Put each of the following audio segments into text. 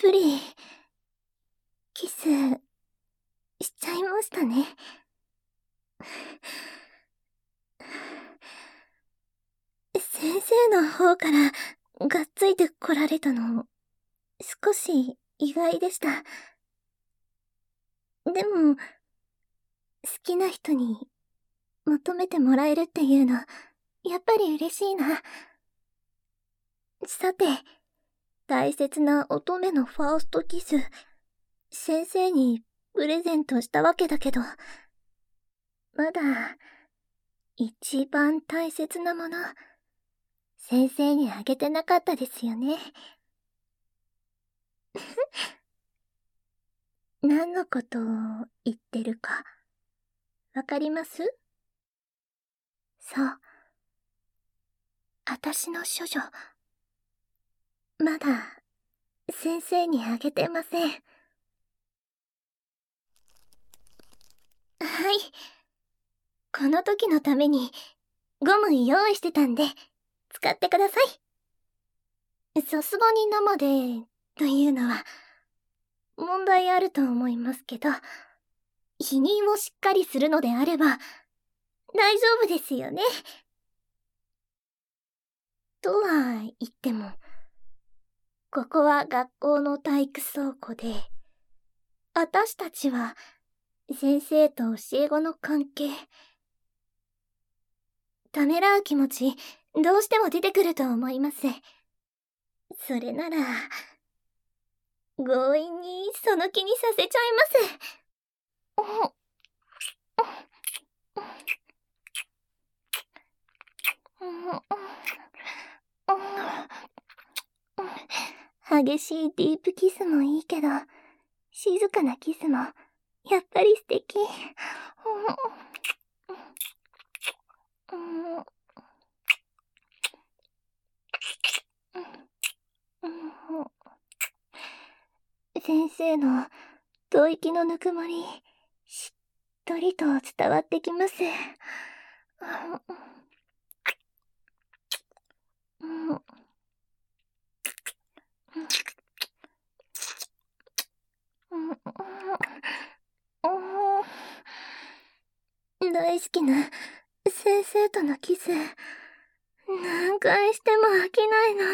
ぷり、キス、しちゃいましたね。先生の方からがっついて来られたの、少し意外でした。でも、好きな人に求めてもらえるっていうの、やっぱり嬉しいな。さて、大切な乙女のファーストキス、先生にプレゼントしたわけだけど、まだ、一番大切なもの、先生にあげてなかったですよね。何のことを言ってるか、わかります？そう。あたしの処女、まだ、先生にあげてません。はい。この時のために、ゴム用意してたんで、使ってください。さすがに生で、というのは、問題あると思いますけど、否認をしっかりするのであれば、大丈夫ですよね。とは言っても、ここは学校の体育倉庫で、私たちは先生と教え子の関係。ためらう気持ち、どうしても出てくると思います。それなら、強引にその気にさせちゃいます。激しいディープキスもいいけど、静かなキスも、やっぱり素敵。先生の吐息のぬくもり、しっとりと伝わってきます。大好きな先生とのキス、何回しても飽きないの。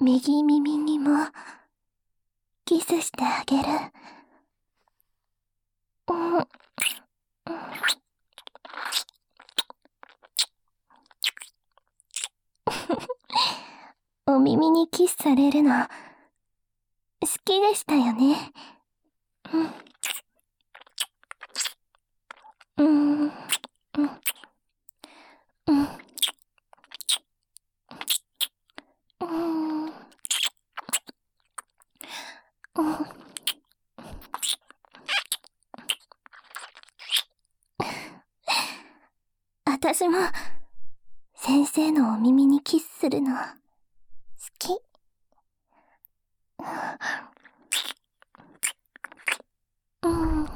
右耳にもキスしてあげる。お耳にキスされるの、好きでしたよね。うん。うん。うん。私も、先生のお耳にキスするの、好き。うん。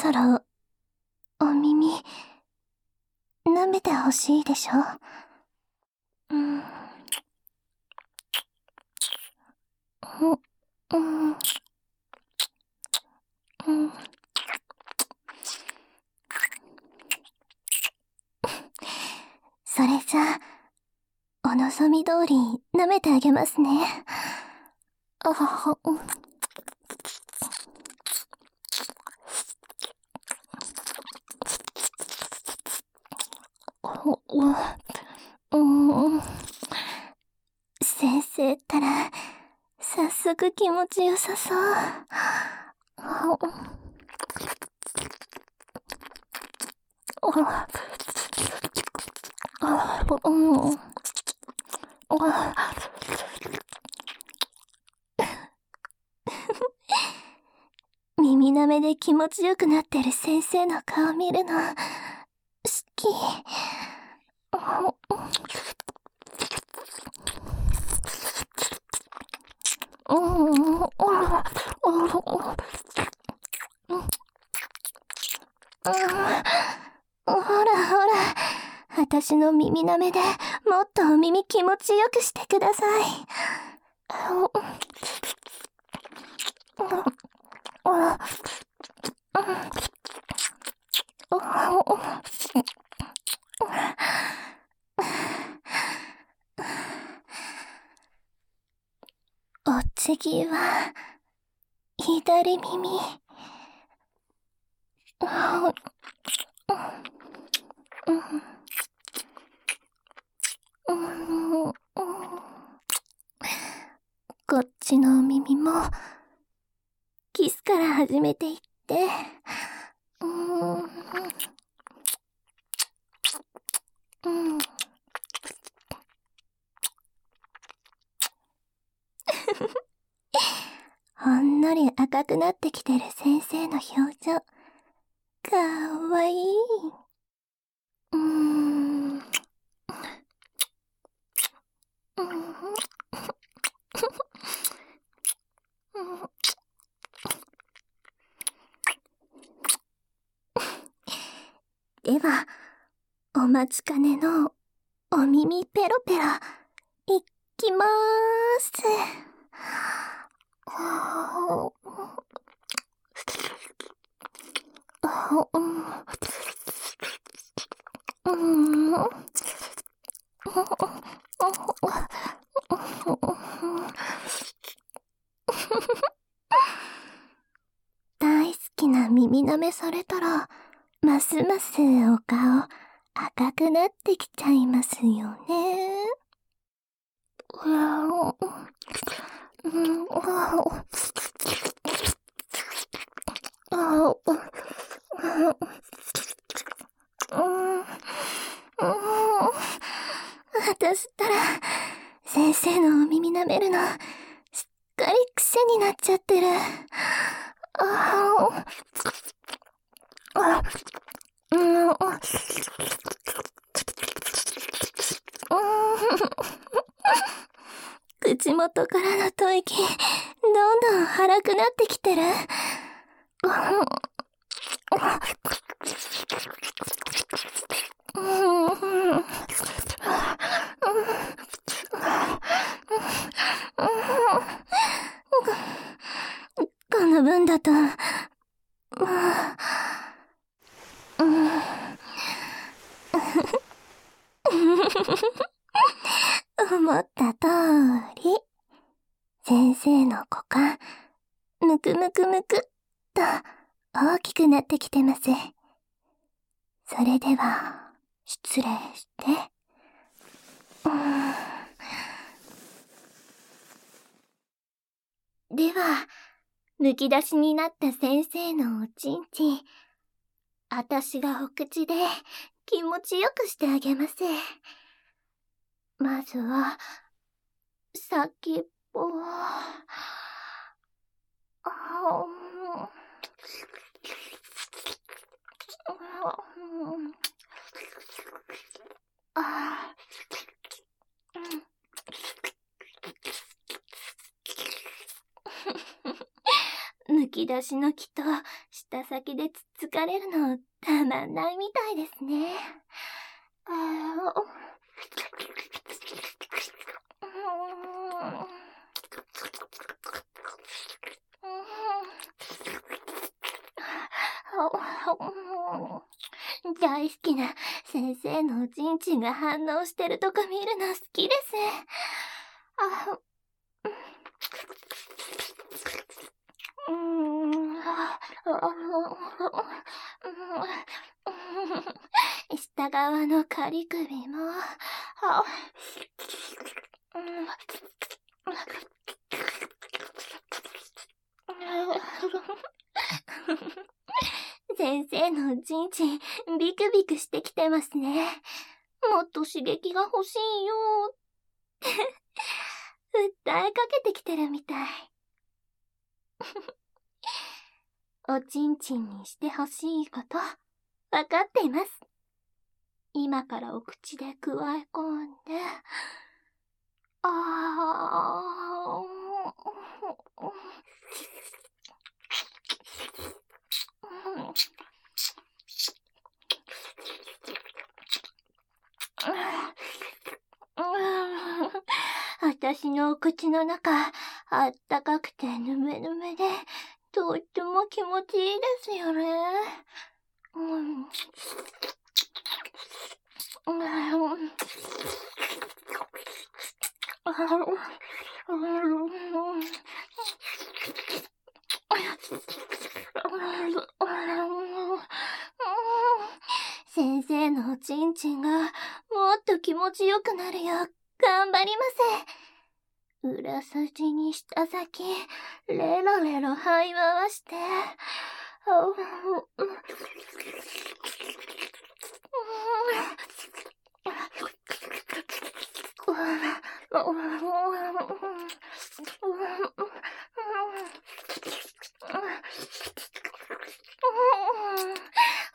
そろ、お耳、舐めてほしいでしょ？うん。うん。うん。それじゃあ、お望み通り舐めてあげますね。あは、うん。うん。先生ったら、早速気持ちよさそう。耳なめで気持ちよくなってる先生の顔見るの、好き。ほらほら、私の耳なめでもっとお耳気持ちよくしてください。お次は、左耳。こっちのお耳も、キスから始めていって、うん、うん。ほんのり赤くなってきてる先生の表情。かわいい。では、お待ちかねのお耳ペロペロ、いきまーす。大好きな耳舐めされたら、ますますお顔赤くなってきちゃいますよね。私ったら、先生のお。耳舐めるの、すっかり癖になっちゃってる。ああ、うん、口元からの吐息、どんどん荒くなってきてる。この分だと、思った通り、先生の股間、むくむくむくっと大きくなってきてます。それでは、失礼して。では、むき出しになった先生のおちんちん、あたしがお口で気持ちよくしてあげます。まずは、先っぽを、ああ、むき出しの木と舌先でつつかれるのたまんないみたいですね。あ大好きな先生のおちん。ちん。が反応してるとこ見るの好きです。あ、うん、下側の仮首も、先生のおちん。ちん、ビクビクしてきてますね。もっと刺激が欲しいよって、訴えかけてきてるみたい。おちんちんにしてほしいこと、わかっています。今からお口で加え込んで、ああ、私のお口の中、あったかくてぬめぬめで、とっても気持ちいいですよね。うん。先生のおちん。ちん。がもっと気持ちよくなるよう頑張ります。裏筋に下先、レロレロ這い回して、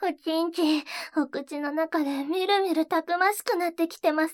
おちんちん、お口の中でみるみるたくましくなってきてます。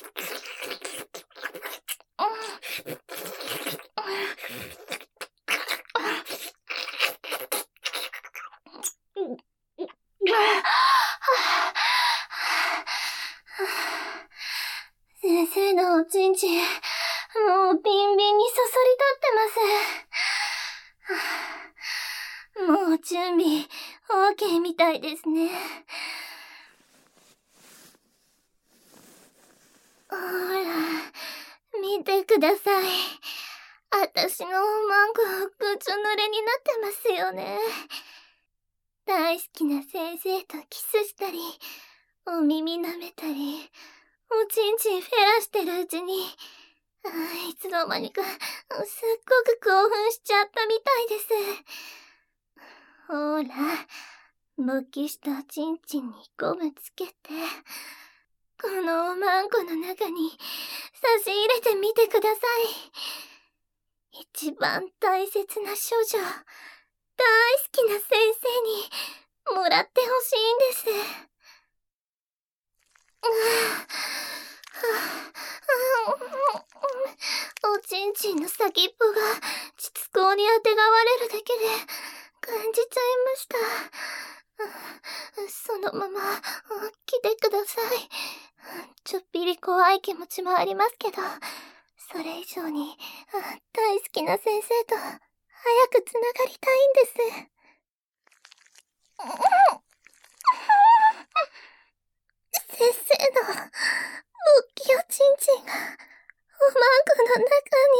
ださい。私のマンゴー、ぐつ濡れになってますよね。大好きな先生とキスしたり、お耳舐めたり、おちんちんフェラしてるうちに、いつの間にか、すっごく興奮しちゃったみたいです。ほら、勃起したおちんちんにゴムつけて、このおまんこの中に差し入れてみてください。一番大切な処女。大好きな先生にもらってほしいんです。おちんちんの先っぽが膣口にあてがわれるだけで感じちゃいました。そのまま来てください。ちょっぴり怖い気持ちもありますけど、それ以上に大好きな先生と早くつながりたいんです。先生の、勃起おちんちんが、おまんこの中に、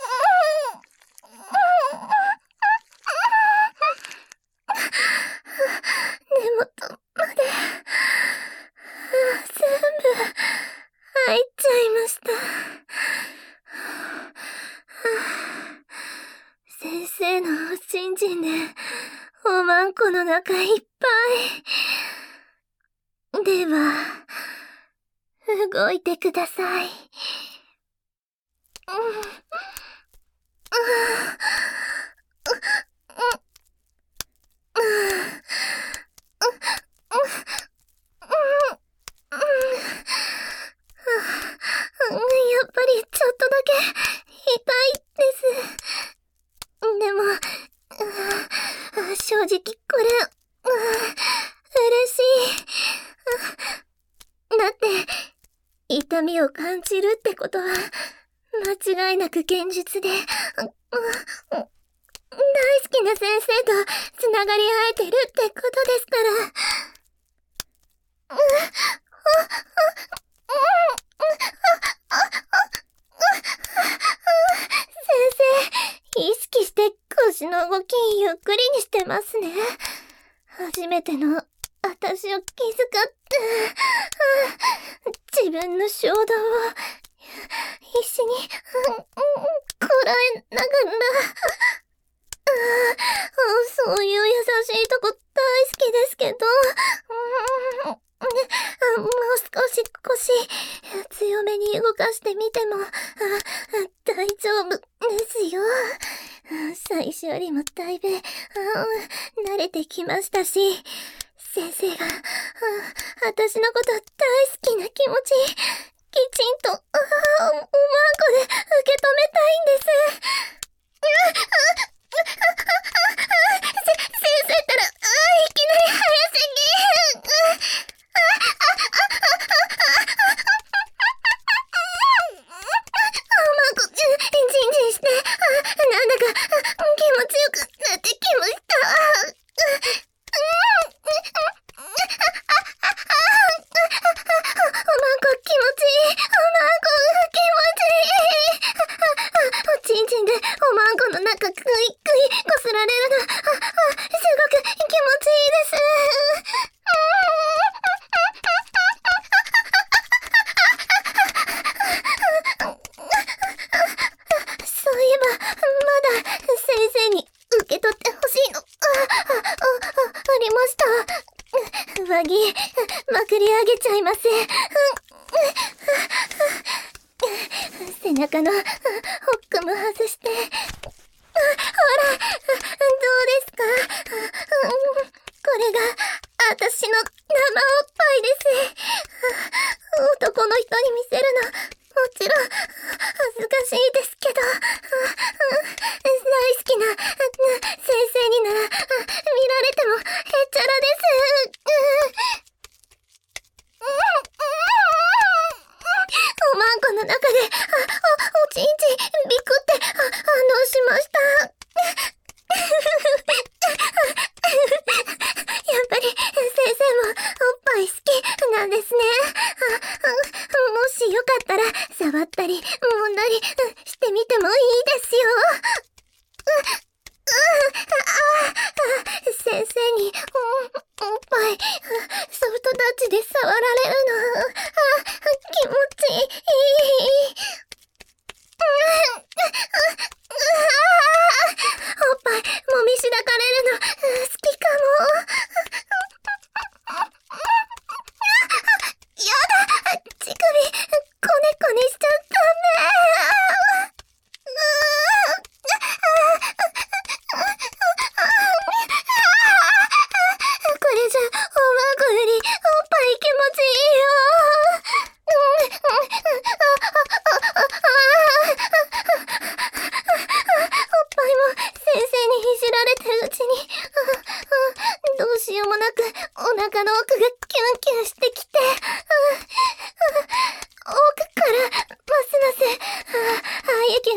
根元まで、全部、入っちゃいました。先生のおちんちんで、おまんこの中いっぱい。では、動いてください。やっぱりちょっとだけ痛いです。でも、正直これ、うん。嬉しい。だって、痛みを感じるってことは、間違いなく現実で、大好きな先生と繋がり合えてるってことですから。先生、意識して腰の動きゆっくりにしてますね。初めての私を気遣って、自分の衝動を必死に、こらえながら、そういう優しいとこ大好きですけど、もう少し腰強めに動かしてみても大丈夫ですよ。最初よりもだいぶ慣れてきましたし、先生が私のこと大好きな気持ち、きちんとおまんこで受け止めたいんです。先生ったら、いきなりまだ、先生に受け取ってほしいの。あ、あ、あ、ありました。上着、まくり上げちゃいません。背中の、ホックも外して。あ、おちんちん、びくって、反応しました。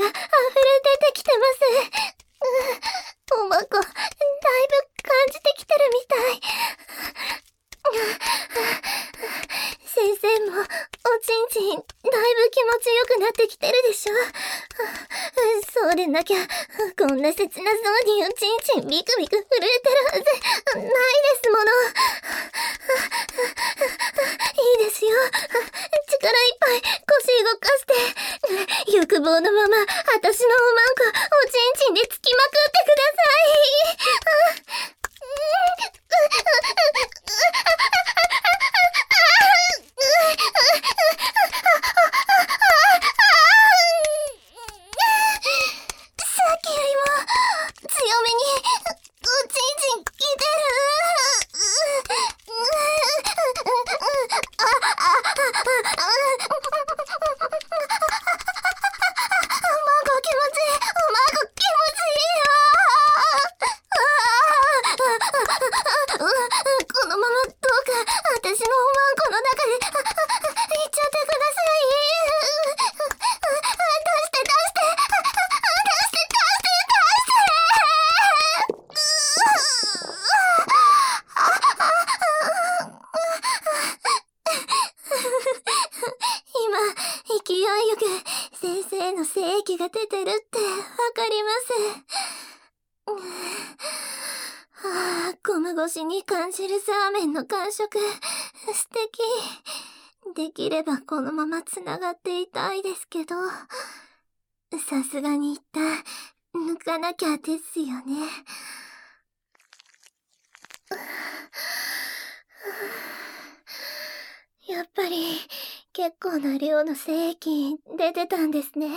が溢れ出てきてます。うん、おまこ、だいぶ感じてきてるみたい。先生も、おちんちん、だいぶ気持ちよくなってきてるでしょ。そうでなきゃ、こんな切なそうにおちんちんビクビクしに感じるザーメンの感触、素敵。できればこのまま繋がっていたいですけど、さすがに一旦、抜かなきゃですよね。やっぱり、結構な量の精液出てたんですね。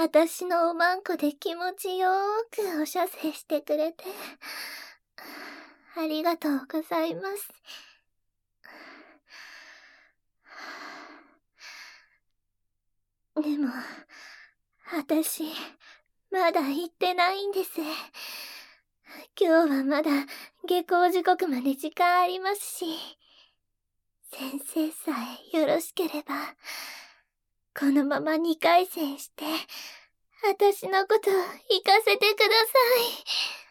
私のおまんこで気持ちよーくお射精してくれて、ありがとうございます。でも、私、まだ行ってないんです。今日はまだ下校時刻まで時間ありますし、先生さえよろしければ、このまま二回戦して、私のこと行かせてください。